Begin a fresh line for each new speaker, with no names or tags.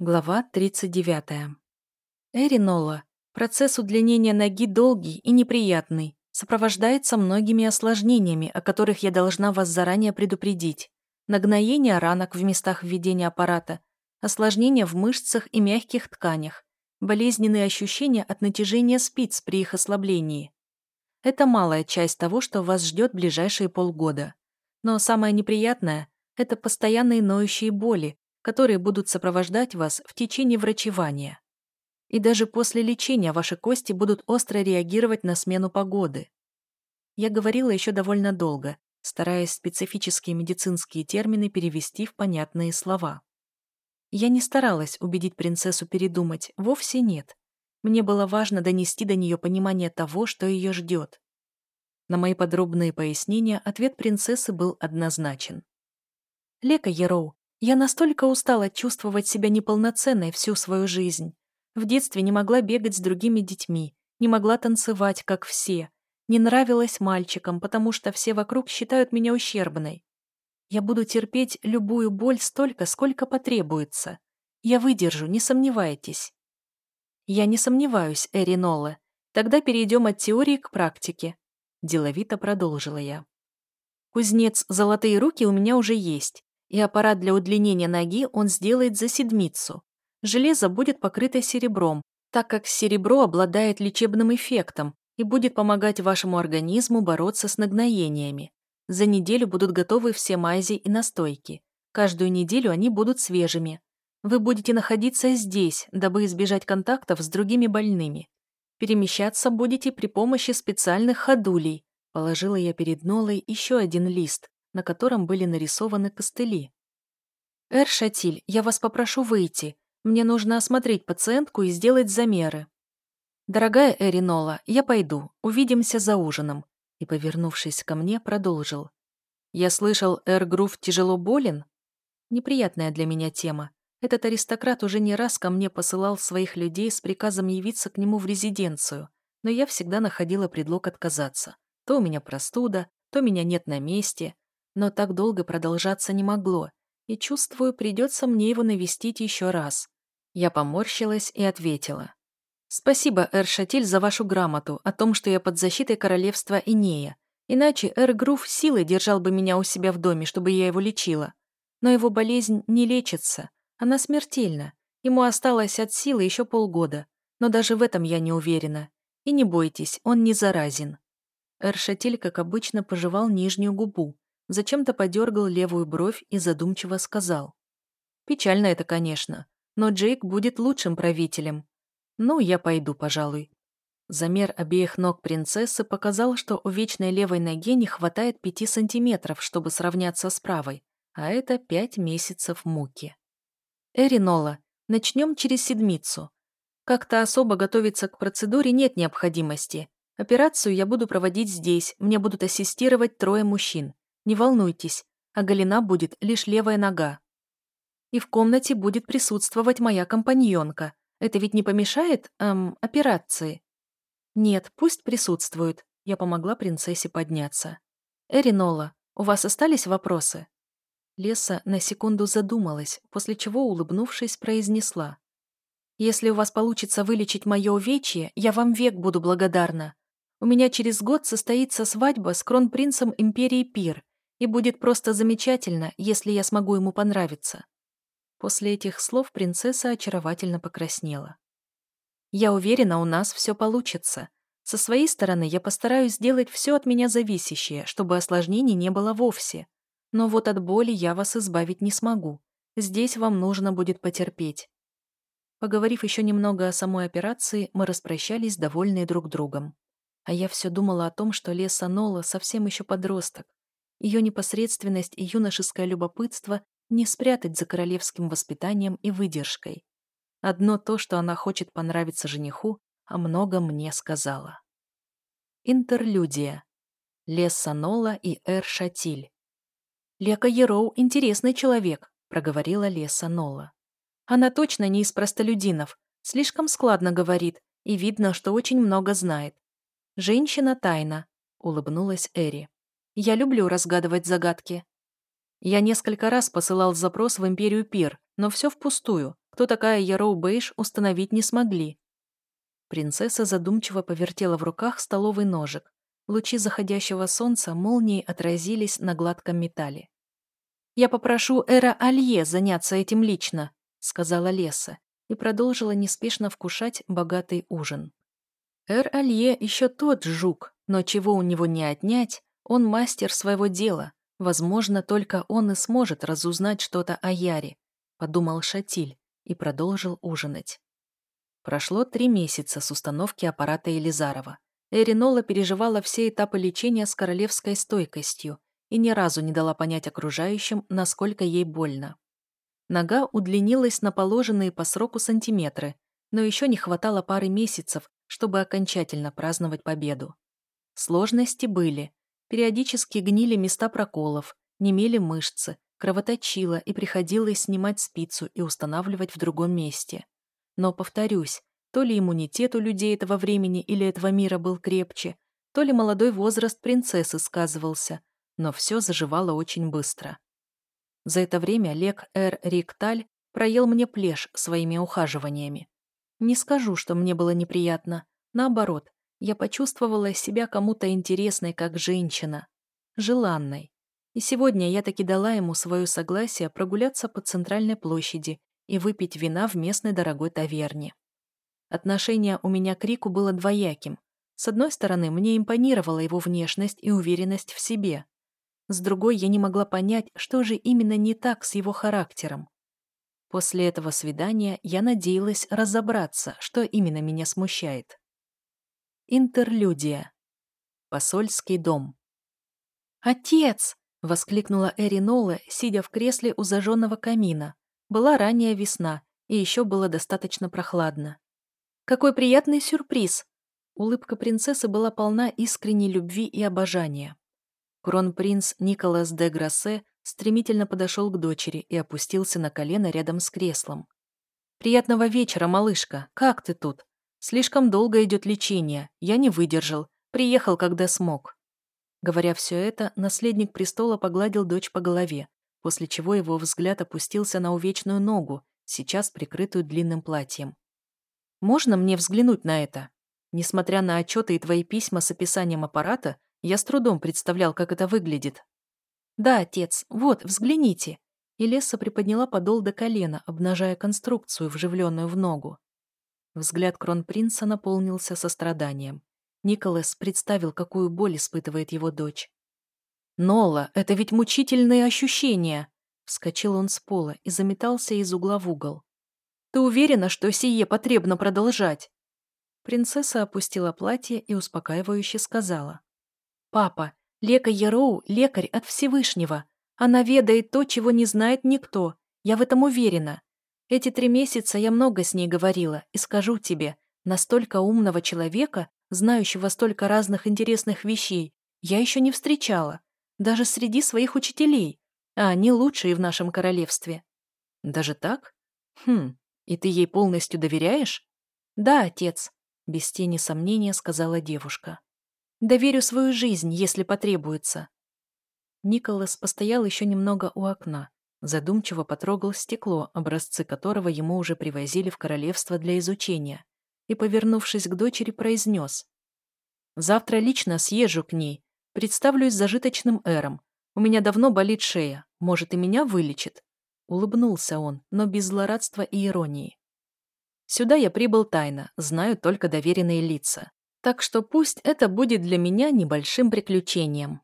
Глава 39. Эринола. Процесс удлинения ноги долгий и неприятный, сопровождается многими осложнениями, о которых я должна вас заранее предупредить. Нагноение ранок в местах введения аппарата, осложнения в мышцах и мягких тканях, болезненные ощущения от натяжения спиц при их ослаблении. Это малая часть того, что вас ждет ближайшие полгода. Но самое неприятное – это постоянные ноющие боли, которые будут сопровождать вас в течение врачевания. И даже после лечения ваши кости будут остро реагировать на смену погоды. Я говорила еще довольно долго, стараясь специфические медицинские термины перевести в понятные слова. Я не старалась убедить принцессу передумать, вовсе нет. Мне было важно донести до нее понимание того, что ее ждет. На мои подробные пояснения ответ принцессы был однозначен. «Лека Ероу, я настолько устала чувствовать себя неполноценной всю свою жизнь. В детстве не могла бегать с другими детьми, не могла танцевать, как все, не нравилась мальчикам, потому что все вокруг считают меня ущербной. Я буду терпеть любую боль столько, сколько потребуется. Я выдержу, не сомневайтесь. Я не сомневаюсь, Эринола. Тогда перейдем от теории к практике. Деловито продолжила я. Кузнец «Золотые руки» у меня уже есть и аппарат для удлинения ноги он сделает за седмицу. Железо будет покрыто серебром, так как серебро обладает лечебным эффектом и будет помогать вашему организму бороться с нагноениями. За неделю будут готовы все мази и настойки. Каждую неделю они будут свежими. Вы будете находиться здесь, дабы избежать контактов с другими больными. Перемещаться будете при помощи специальных ходулей. Положила я перед Нолой еще один лист, на котором были нарисованы костыли. «Эр Шатиль, я вас попрошу выйти. Мне нужно осмотреть пациентку и сделать замеры». «Дорогая Эринола, я пойду. Увидимся за ужином». И, повернувшись ко мне, продолжил. «Я слышал, Эр Грув тяжело болен?» Неприятная для меня тема. Этот аристократ уже не раз ко мне посылал своих людей с приказом явиться к нему в резиденцию, но я всегда находила предлог отказаться. То у меня простуда, то меня нет на месте, но так долго продолжаться не могло, и, чувствую, придется мне его навестить еще раз. Я поморщилась и ответила. «Спасибо, Эр Шатиль, за вашу грамоту о том, что я под защитой королевства Инея. Иначе Эр Грув силой держал бы меня у себя в доме, чтобы я его лечила. Но его болезнь не лечится. Она смертельна. Ему осталось от силы еще полгода. Но даже в этом я не уверена. И не бойтесь, он не заразен». Эр Шатиль, как обычно, пожевал нижнюю губу, Зачем-то подергал левую бровь и задумчиво сказал. «Печально это, конечно, но Джейк будет лучшим правителем. Ну, я пойду, пожалуй». Замер обеих ног принцессы показал, что у вечной левой ноге не хватает пяти сантиметров, чтобы сравняться с правой, а это пять месяцев муки. «Эринола, начнем через седмицу. Как-то особо готовиться к процедуре нет необходимости. Операцию я буду проводить здесь, мне будут ассистировать трое мужчин. Не волнуйтесь, оголена будет лишь левая нога. И в комнате будет присутствовать моя компаньонка. Это ведь не помешает, эм, операции? Нет, пусть присутствует. Я помогла принцессе подняться. Эринола, у вас остались вопросы? Леса на секунду задумалась, после чего, улыбнувшись, произнесла. «Если у вас получится вылечить мое увечье, я вам век буду благодарна. У меня через год состоится свадьба с кронпринцем империи Пир, и будет просто замечательно, если я смогу ему понравиться». После этих слов принцесса очаровательно покраснела. «Я уверена, у нас все получится. Со своей стороны я постараюсь сделать все от меня зависящее, чтобы осложнений не было вовсе. Но вот от боли я вас избавить не смогу. Здесь вам нужно будет потерпеть». Поговорив еще немного о самой операции, мы распрощались, довольные друг другом. А я все думала о том, что Леса Нола совсем еще подросток, ее непосредственность и юношеское любопытство не спрятать за королевским воспитанием и выдержкой. Одно то, что она хочет понравиться жениху, о многом мне сказала. Интерлюдия. Лес Санола и Эр Шатиль. «Лека Ероу – интересный человек», – проговорила Леса Нола. «Она точно не из простолюдинов, слишком складно говорит, и видно, что очень много знает. Женщина тайна», – улыбнулась Эри. Я люблю разгадывать загадки. Я несколько раз посылал запрос в Империю Пир, Но все впустую. Кто такая Яроу Бейш, установить не смогли. Принцесса задумчиво повертела в руках столовый ножик. Лучи заходящего солнца молнией отразились на гладком металле. «Я попрошу Эра Алье заняться этим лично», — сказала Леса и продолжила неспешно вкушать богатый ужин. Эр Алье еще тот жук, но чего у него не отнять, он мастер своего дела. Возможно, только он и сможет разузнать что-то о Яре, подумал Шатиль и продолжил ужинать. Прошло три месяца с установки аппарата Елизарова. Эринола переживала все этапы лечения с королевской стойкостью и ни разу не дала понять окружающим, насколько ей больно. Нога удлинилась на положенные по сроку сантиметры, но еще не хватало пары месяцев, чтобы окончательно праздновать победу. Сложности были. Периодически гнили места проколов, немели мышцы, кровоточило и приходилось снимать спицу и устанавливать в другом месте. Но, повторюсь, то ли иммунитет у людей этого времени или этого мира был крепче, то ли молодой возраст принцессы сказывался, но все заживало очень быстро. За это время Лек Эр Рикталь проел мне плешь своими ухаживаниями. Не скажу, что мне было неприятно. Наоборот, я почувствовала себя кому-то интересной как женщина. Желанной. И сегодня я таки дала ему свое согласие прогуляться по центральной площади и выпить вина в местной дорогой таверне. Отношение у меня к Рику было двояким. С одной стороны, мне импонировала его внешность и уверенность в себе. С другой, я не могла понять, что же именно не так с его характером. После этого свидания я надеялась разобраться, что именно меня смущает. Интерлюдия. Посольский дом. «Отец!» — воскликнула Эри Нола, сидя в кресле у зажженного камина. Была ранняя весна, и еще было достаточно прохладно. «Какой приятный сюрприз!» Улыбка принцессы была полна искренней любви и обожания. Кронпринц Николас де Грассе стремительно подошел к дочери и опустился на колено рядом с креслом. «Приятного вечера, малышка. Как ты тут? Слишком долго идет лечение. Я не выдержал. Приехал, когда смог». Говоря все это, наследник престола погладил дочь по голове, после чего его взгляд опустился на увечную ногу, сейчас прикрытую длинным платьем. «Можно мне взглянуть на это? Несмотря на отчеты и твои письма с описанием аппарата, я с трудом представлял, как это выглядит. «Да, отец, вот, взгляните». И Лесса приподняла подол до колена, обнажая конструкцию, вживленную в ногу. Взгляд кронпринца наполнился состраданием. Николас представил, какую боль испытывает его дочь. «Нола, это ведь мучительные ощущения!» Вскочил он с пола и заметался из угла в угол. «Ты уверена, что сие потребно продолжать?» Принцесса опустила платье и успокаивающе сказала. «Папа, Лека Яроу – лекарь от Всевышнего. Она ведает то, чего не знает никто. Я в этом уверена. Эти три месяца я много с ней говорила, и скажу тебе, настолько умного человека, знающего столько разных интересных вещей, я еще не встречала. Даже среди своих учителей. А они лучшие в нашем королевстве. Даже так? Хм, и ты ей полностью доверяешь? Да, отец, без тени сомнения сказала девушка. Доверю свою жизнь, если потребуется». Николас постоял еще немного у окна, задумчиво потрогал стекло, образцы которого ему уже привозили в королевство для изучения, и, повернувшись к дочери, произнес. «Завтра лично съезжу к ней, представлюсь зажиточным эром. У меня давно болит шея, может, и меня вылечит?» Улыбнулся он, но без злорадства и иронии. «Сюда я прибыл тайно, знаю только доверенные лица. Так что пусть это будет для меня небольшим приключением.